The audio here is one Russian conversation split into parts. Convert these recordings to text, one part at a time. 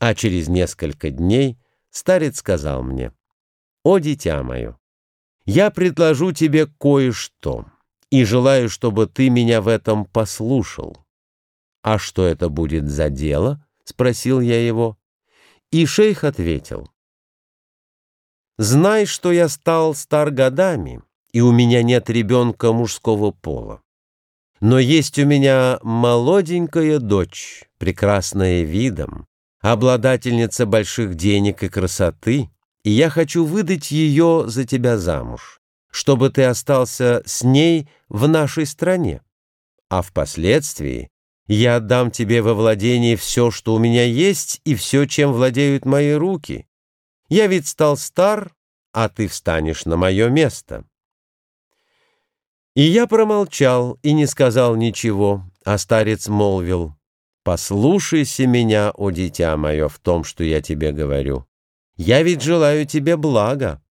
А через несколько дней старец сказал мне, «О, дитя мое, я предложу тебе кое-что, и желаю, чтобы ты меня в этом послушал». «А что это будет за дело?» — спросил я его. И шейх ответил, «Знай, что я стал стар годами, и у меня нет ребенка мужского пола. Но есть у меня молоденькая дочь, прекрасная видом, обладательница больших денег и красоты, и я хочу выдать ее за тебя замуж, чтобы ты остался с ней в нашей стране. А впоследствии я отдам тебе во владение все, что у меня есть, и все, чем владеют мои руки. Я ведь стал стар, а ты встанешь на мое место». И я промолчал и не сказал ничего, а старец молвил, «Послушайся меня, о дитя мое, в том, что я тебе говорю. Я ведь желаю тебе блага.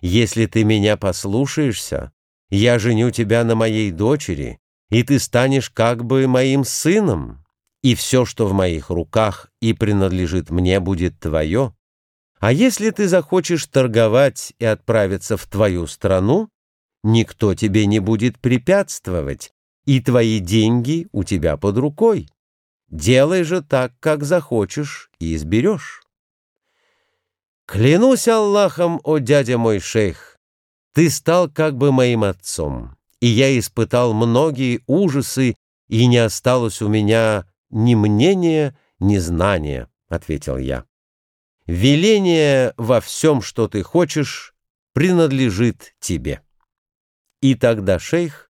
Если ты меня послушаешься, я женю тебя на моей дочери, и ты станешь как бы моим сыном, и все, что в моих руках и принадлежит мне, будет твое. А если ты захочешь торговать и отправиться в твою страну, никто тебе не будет препятствовать, и твои деньги у тебя под рукой. Делай же так, как захочешь, и изберешь. Клянусь Аллахом, о дядя мой шейх, ты стал как бы моим отцом, и я испытал многие ужасы, и не осталось у меня ни мнения, ни знания, — ответил я. Веление во всем, что ты хочешь, принадлежит тебе. И тогда шейх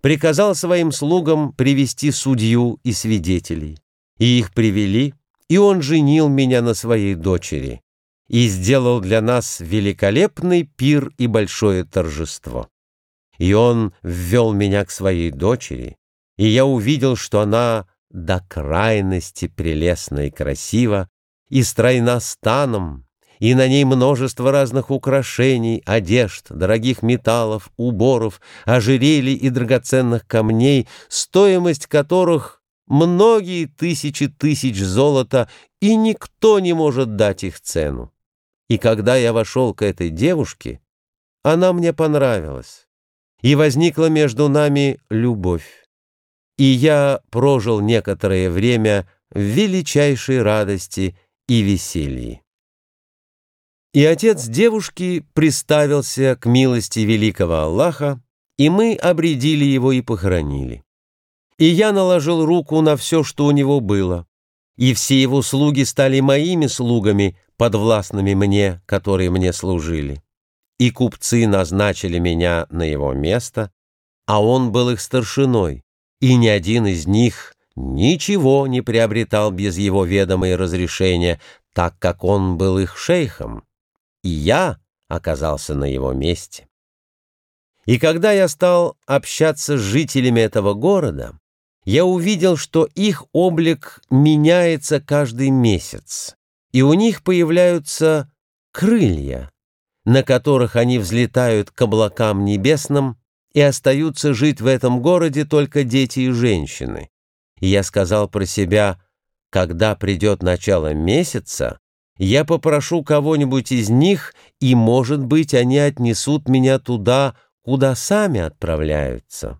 приказал своим слугам привести судью и свидетелей. И их привели, и он женил меня на своей дочери и сделал для нас великолепный пир и большое торжество. И он ввел меня к своей дочери, и я увидел, что она до крайности прелестна и красива, и стройна станом, и на ней множество разных украшений, одежд, дорогих металлов, уборов, ожерелий и драгоценных камней, стоимость которых многие тысячи тысяч золота, и никто не может дать их цену. И когда я вошел к этой девушке, она мне понравилась, и возникла между нами любовь. И я прожил некоторое время в величайшей радости и веселье. И отец девушки приставился к милости великого Аллаха, и мы обредили его и похоронили. И я наложил руку на все, что у него было, и все его слуги стали моими слугами, подвластными мне, которые мне служили. И купцы назначили меня на его место, а он был их старшиной, и ни один из них ничего не приобретал без его ведома и разрешения, так как он был их шейхом и я оказался на его месте. И когда я стал общаться с жителями этого города, я увидел, что их облик меняется каждый месяц, и у них появляются крылья, на которых они взлетают к облакам небесным, и остаются жить в этом городе только дети и женщины. И я сказал про себя, когда придет начало месяца, я попрошу кого-нибудь из них, и, может быть, они отнесут меня туда, куда сами отправляются.